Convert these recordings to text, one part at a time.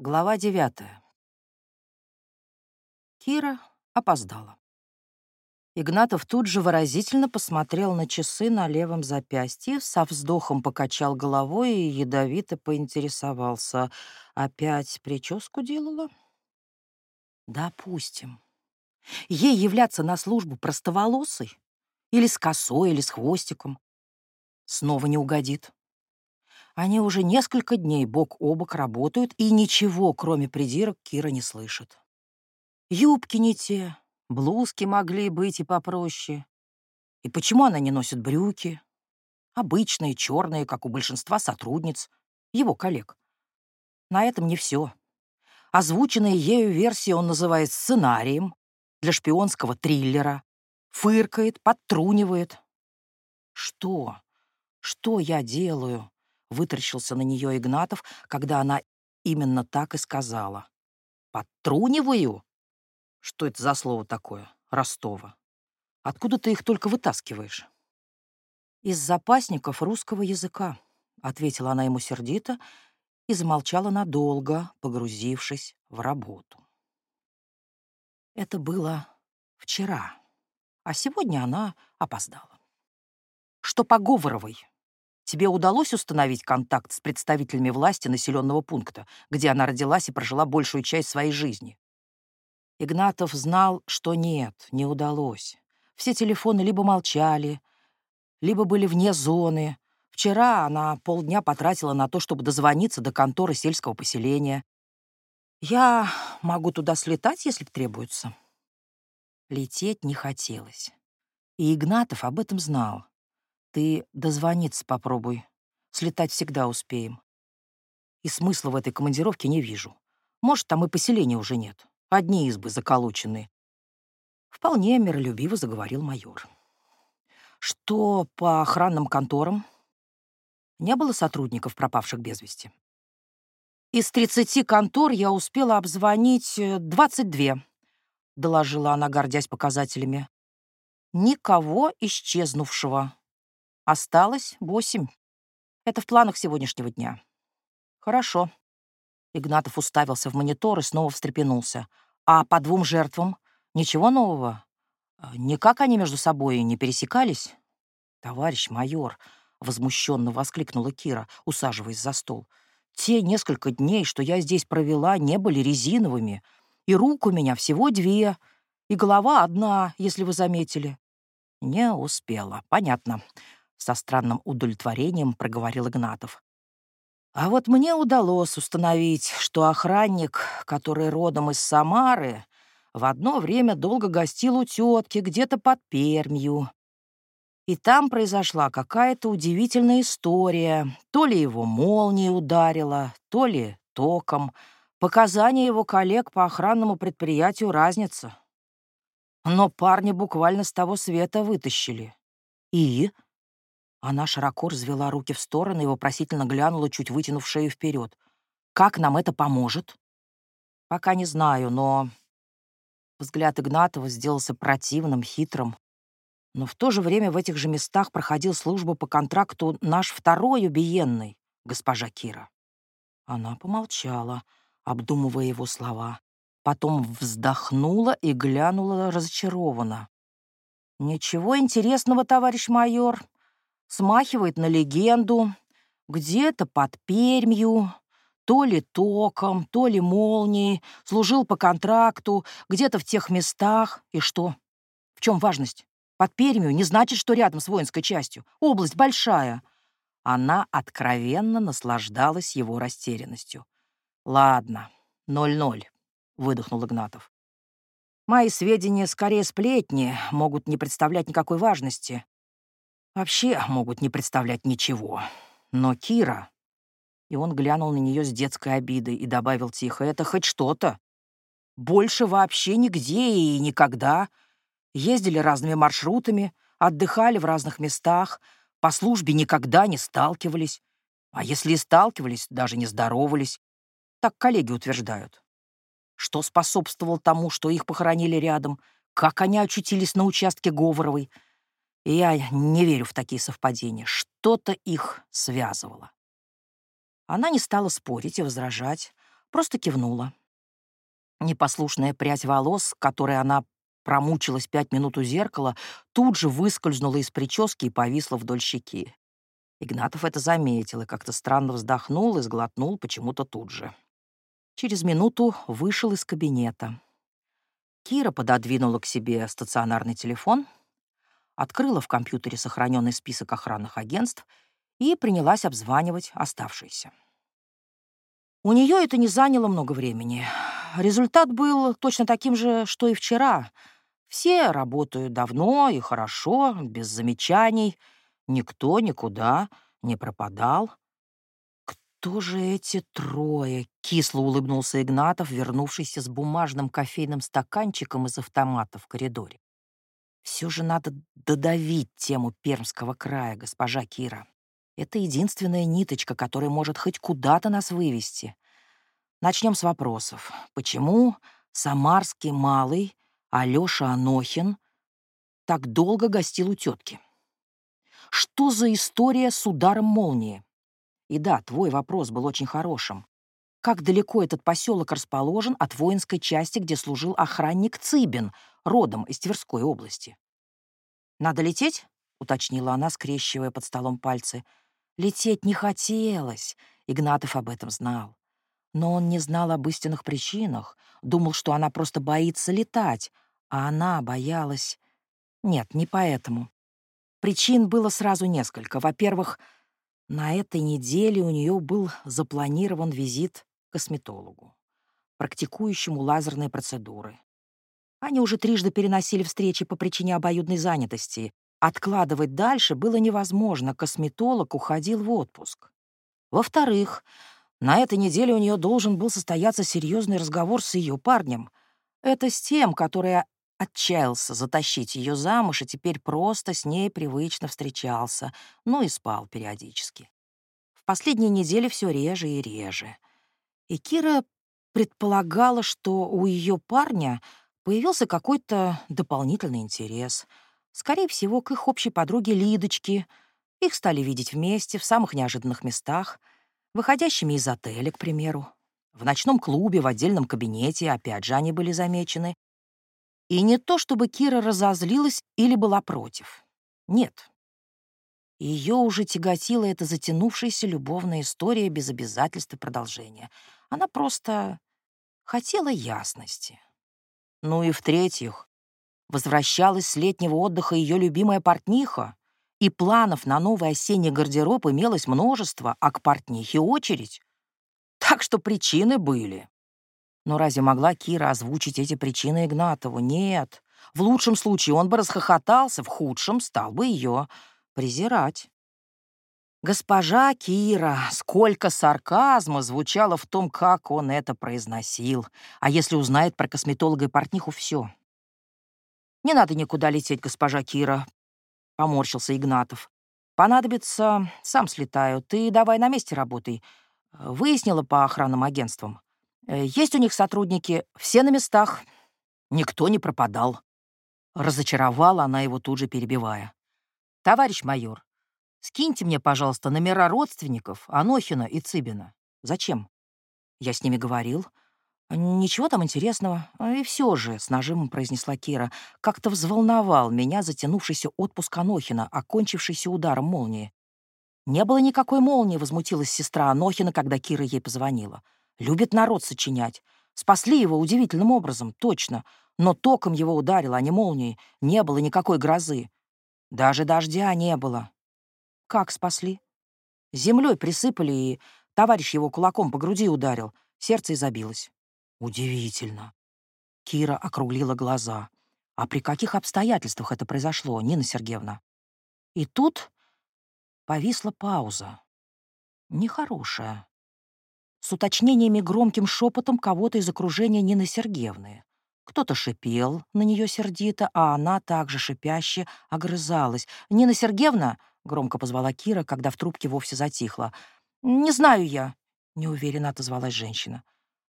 Глава девятая. Кира опоздала. Игнатов тут же выразительно посмотрел на часы на левом запястье, со вздохом покачал головой и ядовито поинтересовался. «Опять прическу делала?» «Допустим. Ей являться на службу простоволосой? Или с косой, или с хвостиком? Снова не угодит. Они уже несколько дней бок о бок работают, и ничего, кроме придирок, Кира не слышит. Юбки не те, блузки могли быть и попроще. И почему она не носит брюки? Обычные, черные, как у большинства сотрудниц, его коллег. На этом не все. Озвученные ею версии он называет сценарием для шпионского триллера. Фыркает, подтрунивает. Что? Что я делаю? Вытращился на нее Игнатов, когда она именно так и сказала. «Подтруниваю?» Что это за слово такое? Ростова. Откуда ты их только вытаскиваешь? Из запасников русского языка, ответила она ему сердито и замолчала надолго, погрузившись в работу. Это было вчера, а сегодня она опоздала. Что по Говоровой? Тебе удалось установить контакт с представителями власти населенного пункта, где она родилась и прожила большую часть своей жизни? Игнатов знал, что нет, не удалось. Все телефоны либо молчали, либо были вне зоны. Вчера она полдня потратила на то, чтобы дозвониться до конторы сельского поселения. Я могу туда слетать, если требуется. Лететь не хотелось. И Игнатов об этом знал. Ты дозвониться попробуй. Слетать всегда успеем. И смысла в этой командировке не вижу. Может, там и поселения уже нет. Одни избы заколочены. Вполне миролюбиво заговорил майор. Что по охранным конторам? Не было сотрудников, пропавших без вести. Из 30 контор я успела обзвонить 22, э, доложила она, гордясь показателями. Никого исчезнувшего. Осталось восемь. Это в планах сегодняшнего дня. Хорошо. Игнатов уставился в монитор и снова встрепенулся. А по двум жертвам ничего нового? А, никак они между собой не пересекались? Товарищ майор, возмущенно воскликнула Кира, усаживаясь за стол. Те несколько дней, что я здесь провела, не были резиновыми, и рук у меня всего две, и голова одна, если вы заметили. Не успела, понятно со странным удовлетворением проговорил Игнатов. А вот мне удалось установить, что охранник, который родом из Самары, в одно время долго гостил у тетки где-то под Пермью. И там произошла какая-то удивительная история. То ли его молнией ударила, то ли током. Показания его коллег по охранному предприятию разница. Но парня буквально с того света вытащили. И она широко развела руки в стороны и вопросительно глянула, чуть вытянув шею вперед. «Как нам это поможет?» «Пока не знаю, но...» Взгляд Игнатова сделался противным, хитрым. Но в то же время в этих же местах проходил службу по контракту наш второй убиенный, госпожа Кира. Она помолчала, обдумывая его слова. Потом вздохнула и глянула разочарованно. «Ничего интересного, товарищ майор смахивает на легенду, где-то под Пермью, то ли током, то ли молнией, служил по контракту, где-то в тех местах. И что? В чем важность? Под Пермью не значит, что рядом с воинской частью. Область большая. Она откровенно наслаждалась его растерянностью. «Ладно, ноль-ноль», — выдохнул Игнатов. «Мои сведения скорее сплетни, могут не представлять никакой важности вообще могут не представлять ничего. Но Кира... И он глянул на нее с детской обидой и добавил тихо, это хоть что-то. Больше вообще нигде и никогда. Ездили разными маршрутами, отдыхали в разных местах, по службе никогда не сталкивались. А если и сталкивались, даже не здоровались. Так коллеги утверждают. Что способствовало тому, что их похоронили рядом, как они очутились на участке Говоровой — я не верю в такие совпадения. Что-то их связывало. Она не стала спорить и возражать, просто кивнула. Непослушная прядь волос, которой она промучилась пять минут у зеркала, тут же выскользнула из прически и повисла вдоль щеки. Игнатов это заметил и как-то странно вздохнул и сглотнул почему-то тут же. Через минуту вышел из кабинета. Кира пододвинула к себе стационарный телефон, открыла в компьютере сохраненный список охранных агентств и принялась обзванивать оставшиеся. У нее это не заняло много времени. Результат был точно таким же, что и вчера. Все работают давно и хорошо, без замечаний — Никто никуда не пропадал. «Кто же эти трое?» — кисло улыбнулся Игнатов, вернувшийся с бумажным кофейным стаканчиком из автомата в коридоре. «Все же надо додавить тему Пермского края, госпожа Кира. Это единственная ниточка, которая может хоть куда-то нас вывести. Начнем с вопросов. Почему самарский малый Алёша Анохин так долго гостил у тетки? Что за история с ударом молнии? И да, твой вопрос был очень хорошим. Как далеко этот поселок расположен от воинской части, где служил охранник Цыбин, родом из Тверской области? «Надо лететь?» — уточнила она, скрещивая под столом пальцы. Лететь не хотелось, Игнатов об этом знал. Но он не знал об истинных причинах, думал, что она просто боится летать, а она боялась... Нет, не поэтому. Причин было сразу несколько. Во-первых, на этой неделе у нее был запланирован визит косметологу, практикующему лазерные процедуры. Они уже трижды переносили встречи по причине обоюдной занятости. Откладывать дальше было невозможно, косметолог уходил в отпуск. Во-вторых, на этой неделе у нее должен был состояться серьезный разговор с ее парнем. Это с тем, который Отчаялся затащить ее замуж и теперь просто с ней привычно встречался, ну и спал периодически. В последние недели все реже и реже. И Кира предполагала, что у ее парня появился какой-то дополнительный интерес. Скорее всего, к их общей подруге Лидочке. Их стали видеть вместе в самых неожиданных местах, выходящими из отеля, к примеру. В ночном клубе, в отдельном кабинете, опять же, они были замечены. И не то, чтобы Кира разозлилась или была против. Нет. Ее уже тяготила эта затянувшаяся любовная история без обязательства продолжения. Она просто хотела ясности. Ну и в-третьих, возвращалась с летнего отдыха ее любимая портниха, и планов на новый осенний гардероб имелось множество, а к портнихе очередь. Так что причины были. Но разве могла Кира озвучить эти причины Игнатову? Нет. В лучшем случае он бы расхохотался, в худшем стал бы ее презирать. Госпожа Кира, сколько сарказма звучало в том, как он это произносил. А если узнает про косметолога и портниху, все. «Не надо никуда лететь, госпожа Кира», — поморщился Игнатов. «Понадобится, сам слетаю. Ты давай на месте работай. Выяснила по охранным агентствам. Э, есть у них сотрудники, все на местах. Никто не пропадал. Разочаровала она его тут же перебивая. «Товарищ майор, скиньте мне, пожалуйста, номера родственников Анохина и Цыбина. Зачем? Я с ними говорил. Ничего там интересного. И все же, с нажимом произнесла Кира, как-то взволновал меня затянувшийся отпуск Анохина, окончившийся ударом молнии. Не было никакой молнии, возмутилась сестра Анохина, когда Кира ей позвонила. Любит народ сочинять. Спасли его удивительным образом, точно. Но током его ударило, а не молнией. Не было никакой грозы. Даже дождя не было. Как спасли? Землей присыпали, и товарищ его кулаком по груди ударил. Сердце забилось. Удивительно. Кира округлила глаза. А при каких обстоятельствах это произошло, Нина Сергеевна? И тут повисла пауза. Нехорошая с уточнениями громким шепотом кого-то из окружения Нины Сергеевны. Кто-то шипел на нее сердито, а она также шипяще огрызалась. «Нина Сергеевна!» — громко позвала Кира, когда в трубке вовсе затихла. «Не знаю я», — неуверенно отозвалась женщина.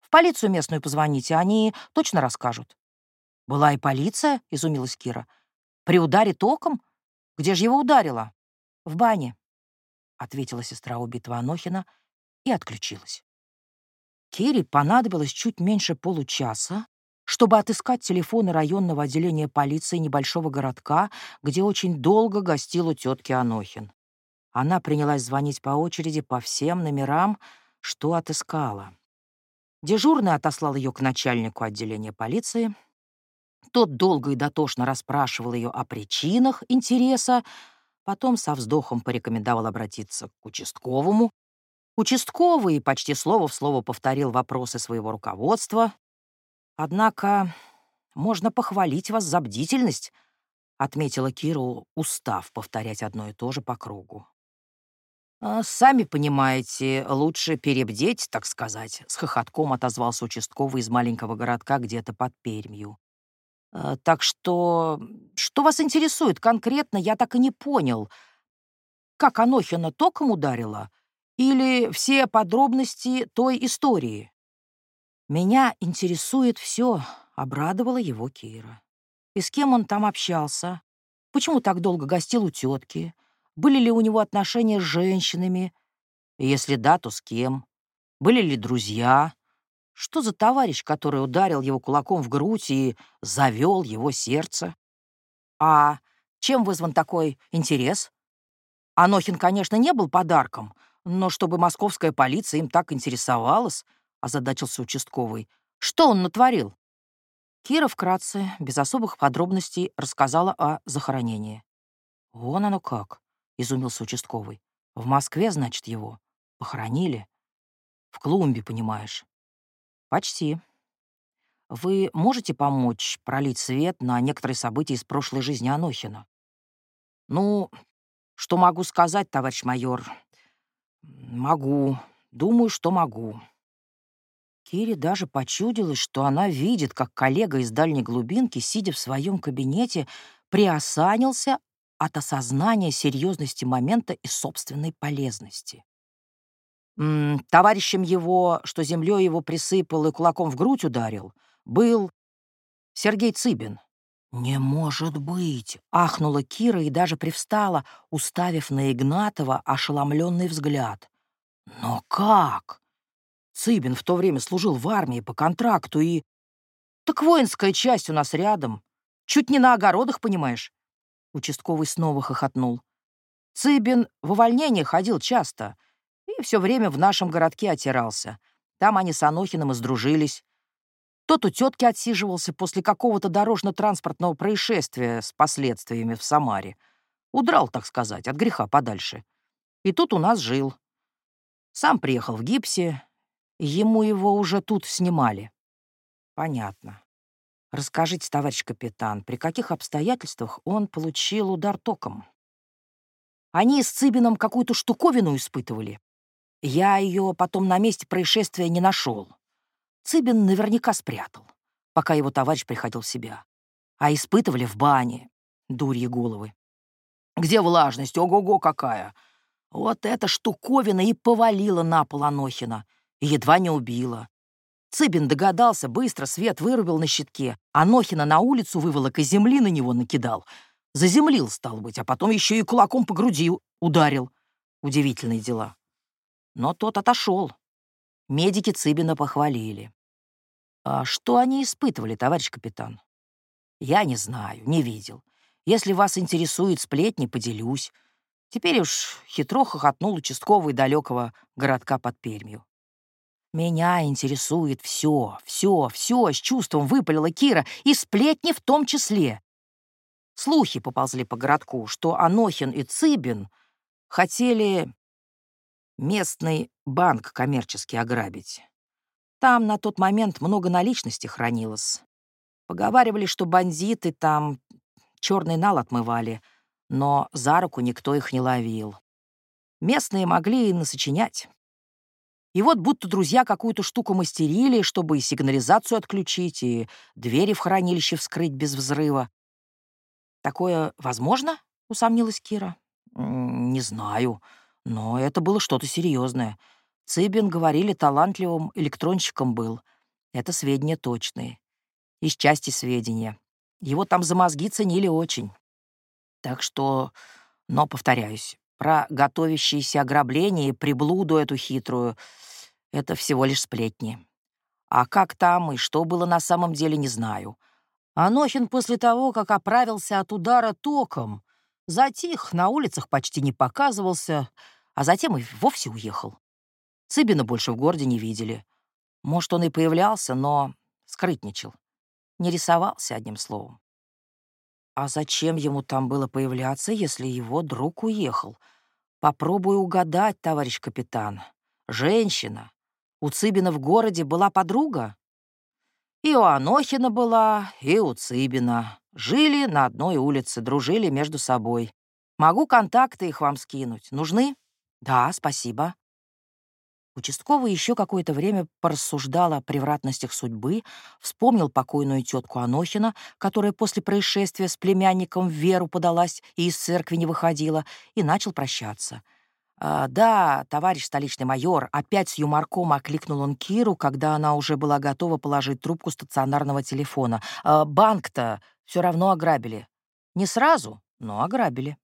«В полицию местную позвоните, они точно расскажут». «Была и полиция?» — изумилась Кира. «При ударе током? Где же его ударило?» «В бане», — ответила сестра убитого Анохина и отключилась. Кире понадобилось чуть меньше получаса, чтобы отыскать телефоны районного отделения полиции небольшого городка, где очень долго гостил у тетки Анохин. Она принялась звонить по очереди по всем номерам, что отыскала. Дежурный отослал ее к начальнику отделения полиции. Тот долго и дотошно расспрашивал ее о причинах интереса, потом со вздохом порекомендовал обратиться к участковому, Участковый почти слово в слово повторил вопросы своего руководства. «Однако можно похвалить вас за бдительность», — отметила Киру, устав повторять одно и то же по кругу. «А «Сами понимаете, лучше перебдеть, так сказать», — с хохотком отозвался участковый из маленького городка где-то под Пермью. «А, «Так что... Что вас интересует конкретно, я так и не понял. Как Анохина током ударила?» Или все подробности той истории? Меня интересует все, обрадовала его Кира. И с кем он там общался? Почему так долго гостил у тетки? Были ли у него отношения с женщинами? Если да, то с кем? Были ли друзья? Что за товарищ, который ударил его кулаком в грудь и завел его сердце? А чем вызван такой интерес? Анохин, конечно, не был подарком, но чтобы московская полиция им так интересовалась, озадачился участковый. Что он натворил? Кира вкратце, без особых подробностей, рассказала о захоронении. «Вон оно как», — изумился участковый. «В Москве, значит, его похоронили? В клумбе, понимаешь?» «Почти. Вы можете помочь пролить свет на некоторые события из прошлой жизни Анохина?» «Ну, что могу сказать, товарищ майор? «Могу. Думаю, что могу». Кире даже почудилось, что она видит, как коллега из дальней глубинки, сидя в своем кабинете, приосанился от осознания серьезности момента и собственной полезности. Товарищем его, что землей его присыпал и кулаком в грудь ударил, был Сергей Цыбин. «Не может быть!» — ахнула Кира и даже привстала, уставив на Игнатова ошеломленный взгляд. «Но как?» Цыбин в то время служил в армии по контракту и... «Так воинская часть у нас рядом. Чуть не на огородах, понимаешь?» Участковый снова хохотнул. Цыбин в увольнение ходил часто и все время в нашем городке отирался. Там они с Анохиным и сдружились. Тот у тетки отсиживался после какого-то дорожно-транспортного происшествия с последствиями в Самаре. Удрал, так сказать, от греха подальше. И тут у нас жил. Сам приехал в гипсе. Ему его уже тут снимали. Понятно. Расскажите, товарищ капитан, при каких обстоятельствах он получил удар током? Они с Цыбином какую-то штуковину испытывали. Я ее потом на месте происшествия не нашел. Цыбин наверняка спрятал, пока его товарищ приходил в себя. А испытывали в бане, дурьи головы. Где влажность? Ого-го какая! Вот эта штуковина и повалила на пол Анохина, и едва не убила. Цыбин догадался, быстро свет вырубил на щитке, Анохина на улицу выволок и земли на него накидал. Заземлил, стал быть, а потом еще и кулаком по груди ударил. Удивительные дела. Но тот отошел. Медики Цыбина похвалили. А что они испытывали, товарищ капитан? Я не знаю, не видел. Если вас интересует сплетни, поделюсь. Теперь уж хитро хохотнул участковый далекого городка под Пермью. Меня интересует все, все, все, с чувством выпалила Кира, и сплетни в том числе. Слухи поползли по городку, что Анохин и Цыбин хотели местный банк коммерческий ограбить. Там на тот момент много наличности хранилось. Поговаривали, что бандиты там черный нал отмывали, но за руку никто их не ловил. Местные могли и насочинять. И вот будто друзья какую-то штуку мастерили, чтобы и сигнализацию отключить, и двери в хранилище вскрыть без взрыва. «Такое возможно?» — усомнилась Кира. «Не знаю», но это было что-то серьезное. Цыбин, говорили, талантливым электронщиком был. Это сведения точные. Из части сведения. Его там за мозги ценили очень. Так что, но, повторяюсь, про готовящееся ограбление и приблуду эту хитрую Это всего лишь сплетни. А как там и что было на самом деле, не знаю. Анохин после того, как оправился от удара током, затих, на улицах почти не показывался, а затем и вовсе уехал. Цыбина больше в городе не видели. Может, он и появлялся, но скрытничал. Не рисовался, одним словом. А зачем ему там было появляться, если его друг уехал? Попробую угадать, товарищ капитан. Женщина. У Цыбина в городе была подруга? И у Анохина была, и у Цыбина. Жили на одной улице, дружили между собой. Могу контакты их вам скинуть. Нужны? Да, спасибо. Участковый еще какое-то время порассуждал о превратностях судьбы, вспомнил покойную тетку Анохина, которая после происшествия с племянником в веру подалась и из церкви не выходила, и начал прощаться. «А, «Да, товарищ столичный майор», опять с юморком окликнул он Киру, когда она уже была готова положить трубку стационарного телефона. «А, «Банк-то все равно ограбили. Не сразу, но ограбили».